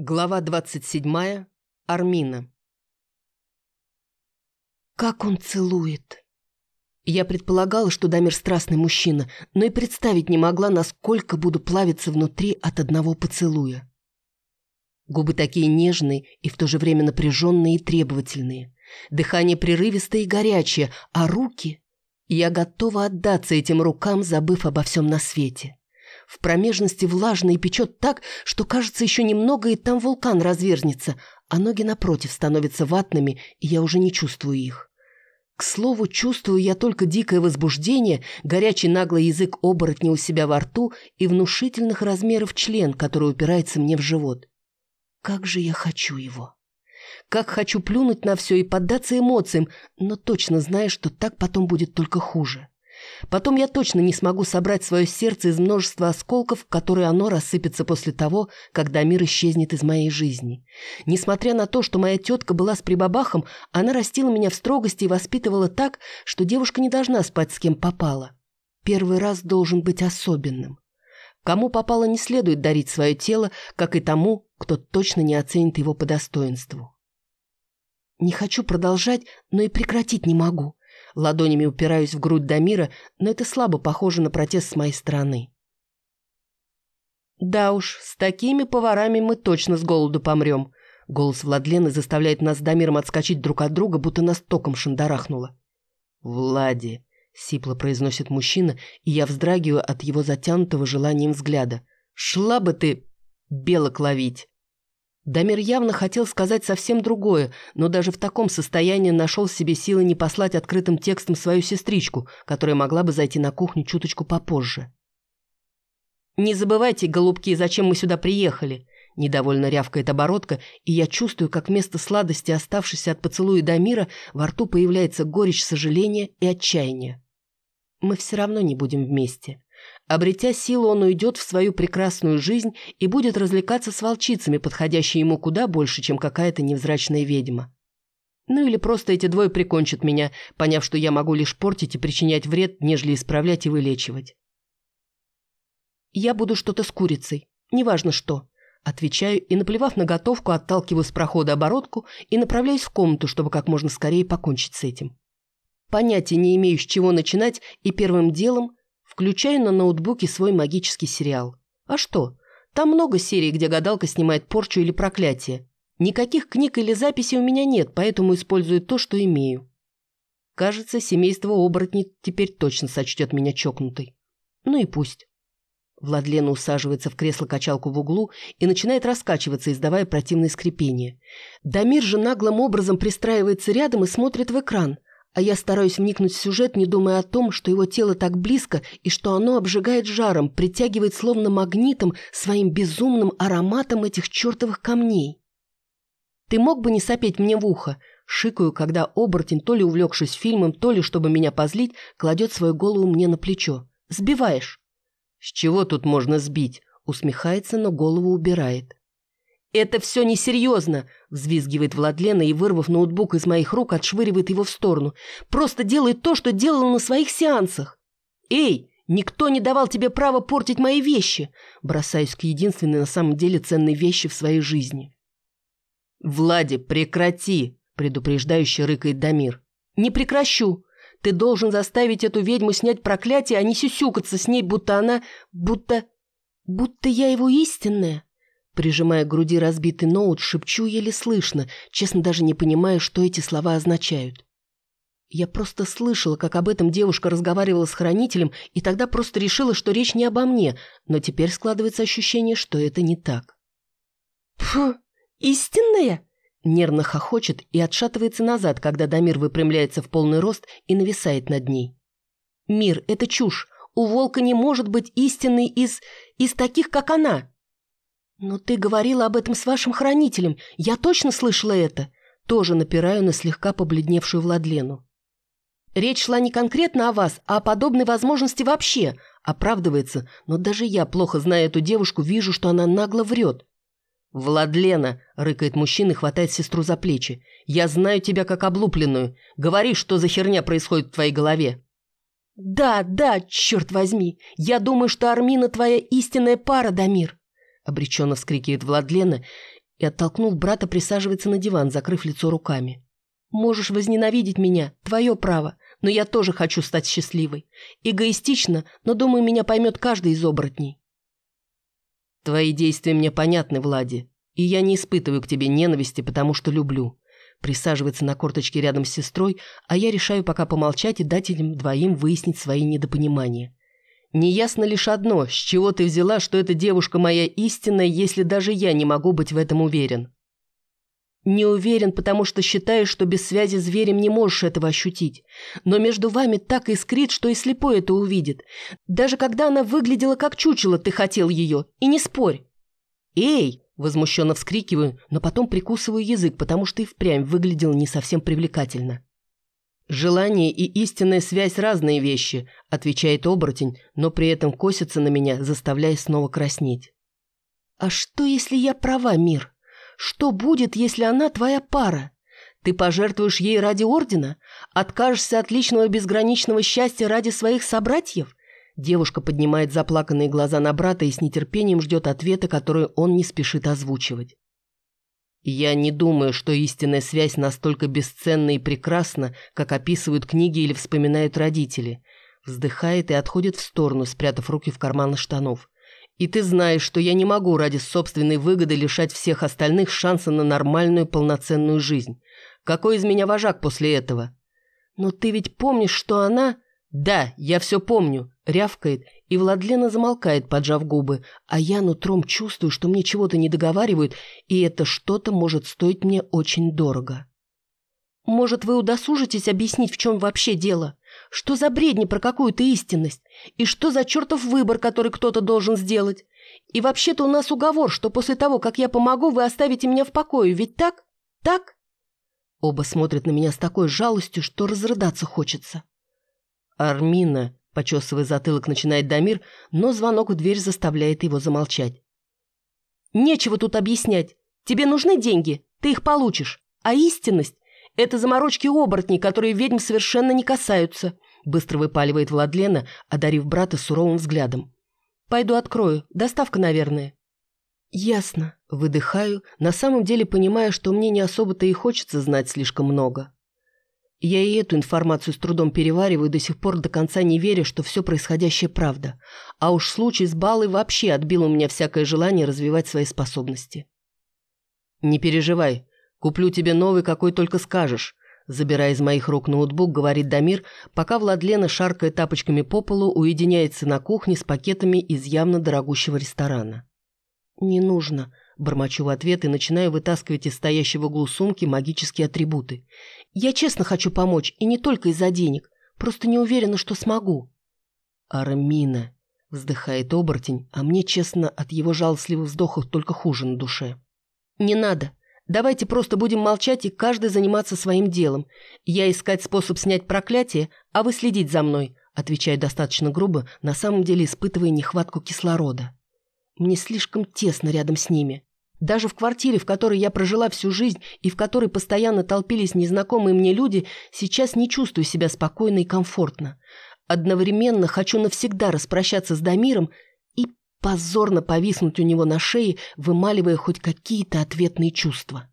Глава 27. Армина. Как он целует! Я предполагала, что Дамир страстный мужчина, но и представить не могла, насколько буду плавиться внутри от одного поцелуя. Губы такие нежные и в то же время напряженные и требовательные. Дыхание прерывистое и горячее, а руки... Я готова отдаться этим рукам, забыв обо всем на свете. В промежности влажно и печет так, что кажется еще немного, и там вулкан разверзнется, а ноги напротив становятся ватными, и я уже не чувствую их. К слову, чувствую я только дикое возбуждение, горячий наглый язык оборотня у себя во рту и внушительных размеров член, который упирается мне в живот. Как же я хочу его! Как хочу плюнуть на все и поддаться эмоциям, но точно знаю, что так потом будет только хуже. Потом я точно не смогу собрать свое сердце из множества осколков, в которые оно рассыпется после того, когда мир исчезнет из моей жизни. Несмотря на то, что моя тетка была с прибабахом, она растила меня в строгости и воспитывала так, что девушка не должна спать с кем попала. Первый раз должен быть особенным. Кому попало, не следует дарить свое тело, как и тому, кто точно не оценит его по достоинству. Не хочу продолжать, но и прекратить не могу. Ладонями упираюсь в грудь Дамира, но это слабо похоже на протест с моей стороны. «Да уж, с такими поварами мы точно с голоду помрем», Голос Владлены заставляет нас с Дамиром отскочить друг от друга, будто нас током шандарахнуло. «Влади», — сипло произносит мужчина, и я вздрагиваю от его затянутого желанием взгляда. «Шла бы ты белок ловить!» Дамир явно хотел сказать совсем другое, но даже в таком состоянии нашел в себе силы не послать открытым текстом свою сестричку, которая могла бы зайти на кухню чуточку попозже. «Не забывайте, голубки, зачем мы сюда приехали?» Недовольно рявкает оборотка, и я чувствую, как вместо сладости, оставшейся от поцелуя Дамира, во рту появляется горечь сожаления и отчаяния. Мы все равно не будем вместе. Обретя силу, он уйдет в свою прекрасную жизнь и будет развлекаться с волчицами, подходящей ему куда больше, чем какая-то невзрачная ведьма. Ну или просто эти двое прикончат меня, поняв, что я могу лишь портить и причинять вред, нежели исправлять и вылечивать. «Я буду что-то с курицей, неважно что», Отвечаю и, наплевав на готовку, отталкиваю с прохода оборотку и направляюсь в комнату, чтобы как можно скорее покончить с этим. Понятия не имею, с чего начинать, и первым делом Включаю на ноутбуке свой магический сериал. А что? Там много серий, где гадалка снимает порчу или проклятие. Никаких книг или записей у меня нет, поэтому использую то, что имею. Кажется, семейство оборотней теперь точно сочтет меня чокнутой. Ну и пусть. Владлена усаживается в кресло-качалку в углу и начинает раскачиваться, издавая противное скрипение. Дамир же наглым образом пристраивается рядом и смотрит в экран, а я стараюсь вникнуть в сюжет, не думая о том, что его тело так близко и что оно обжигает жаром, притягивает словно магнитом своим безумным ароматом этих чертовых камней. «Ты мог бы не сопеть мне в ухо?» Шикаю, когда оборотень, то ли увлекшись фильмом, то ли, чтобы меня позлить, кладет свою голову мне на плечо. «Сбиваешь». «С чего тут можно сбить?» Усмехается, но голову убирает. «Это все несерьезно!» – взвизгивает Владлена и, вырвав ноутбук из моих рук, отшвыривает его в сторону. «Просто делает то, что делала на своих сеансах!» «Эй, никто не давал тебе права портить мои вещи!» Бросаюсь к единственной на самом деле ценной вещи в своей жизни. «Влади, прекрати!» – предупреждающе рыкает Дамир. «Не прекращу! Ты должен заставить эту ведьму снять проклятие, а не сюсюкаться с ней, будто она... будто... будто я его истинная!» Прижимая к груди разбитый ноут, шепчу еле слышно, честно даже не понимая, что эти слова означают. Я просто слышала, как об этом девушка разговаривала с хранителем, и тогда просто решила, что речь не обо мне, но теперь складывается ощущение, что это не так. «Фу, истинная?» Нервно хохочет и отшатывается назад, когда Дамир выпрямляется в полный рост и нависает над ней. «Мир, это чушь. У волка не может быть истинной из... из таких, как она!» «Но ты говорила об этом с вашим хранителем. Я точно слышала это?» Тоже напираю на слегка побледневшую Владлену. «Речь шла не конкретно о вас, а о подобной возможности вообще», оправдывается, но даже я, плохо зная эту девушку, вижу, что она нагло врет. «Владлена!» — рыкает мужчина и хватает сестру за плечи. «Я знаю тебя как облупленную. Говори, что за херня происходит в твоей голове». «Да, да, черт возьми! Я думаю, что Армина твоя истинная пара, Дамир!» Обреченно вскрикивает Владлена, и, оттолкнув брата, присаживается на диван, закрыв лицо руками. «Можешь возненавидеть меня, твое право, но я тоже хочу стать счастливой. Эгоистично, но, думаю, меня поймет каждый из оборотней». «Твои действия мне понятны, Влади, и я не испытываю к тебе ненависти, потому что люблю». Присаживается на корточке рядом с сестрой, а я решаю пока помолчать и дать им двоим выяснить свои недопонимания. Неясно лишь одно, с чего ты взяла, что эта девушка моя истинная, если даже я не могу быть в этом уверен. Не уверен, потому что считаешь, что без связи с зверем не можешь этого ощутить. Но между вами так искрит, что и слепой это увидит. Даже когда она выглядела как чучело, ты хотел ее. И не спорь. Эй! Возмущенно вскрикиваю, но потом прикусываю язык, потому что и впрямь выглядел не совсем привлекательно. «Желание и истинная связь – разные вещи», – отвечает оборотень, но при этом косится на меня, заставляя снова краснеть. «А что, если я права, мир? Что будет, если она твоя пара? Ты пожертвуешь ей ради ордена? Откажешься от личного безграничного счастья ради своих собратьев?» Девушка поднимает заплаканные глаза на брата и с нетерпением ждет ответа, который он не спешит озвучивать. Я не думаю, что истинная связь настолько бесценна и прекрасна, как описывают книги или вспоминают родители. Вздыхает и отходит в сторону, спрятав руки в карманы штанов. И ты знаешь, что я не могу ради собственной выгоды лишать всех остальных шанса на нормальную полноценную жизнь. Какой из меня вожак после этого? Но ты ведь помнишь, что она... Да, я все помню, рявкает и Владлена замолкает, поджав губы, а я нутром чувствую, что мне чего-то не договаривают, и это что-то может стоить мне очень дорого. Может, вы удосужитесь объяснить, в чем вообще дело? Что за бредни про какую-то истинность? И что за чертов выбор, который кто-то должен сделать? И вообще-то у нас уговор, что после того, как я помогу, вы оставите меня в покое, ведь так? Так? Оба смотрят на меня с такой жалостью, что разрыдаться хочется. «Армина», Почесывая затылок, начинает Дамир, но звонок в дверь заставляет его замолчать. «Нечего тут объяснять. Тебе нужны деньги, ты их получишь. А истинность – это заморочки оборотней, которые ведьм совершенно не касаются», быстро выпаливает Владлена, одарив брата суровым взглядом. «Пойду открою. Доставка, наверное». «Ясно». Выдыхаю, на самом деле понимая, что мне не особо-то и хочется знать слишком много. Я и эту информацию с трудом перевариваю, до сих пор до конца не веря, что все происходящее правда. А уж случай с Балой вообще отбил у меня всякое желание развивать свои способности. «Не переживай, куплю тебе новый, какой только скажешь», забирая из моих рук ноутбук, говорит Дамир, пока Владлена, шаркая тапочками по полу, уединяется на кухне с пакетами из явно дорогущего ресторана. «Не нужно», Бормочу в ответ и начинаю вытаскивать из стоящего в углу сумки магические атрибуты. Я честно хочу помочь, и не только из-за денег. Просто не уверена, что смогу. Армина. Вздыхает оборотень, а мне, честно, от его жалостливых вздохов только хуже на душе. Не надо. Давайте просто будем молчать и каждый заниматься своим делом. Я искать способ снять проклятие, а вы следить за мной, отвечаю достаточно грубо, на самом деле испытывая нехватку кислорода. Мне слишком тесно рядом с ними. Даже в квартире, в которой я прожила всю жизнь и в которой постоянно толпились незнакомые мне люди, сейчас не чувствую себя спокойно и комфортно. Одновременно хочу навсегда распрощаться с Дамиром и позорно повиснуть у него на шее, вымаливая хоть какие-то ответные чувства.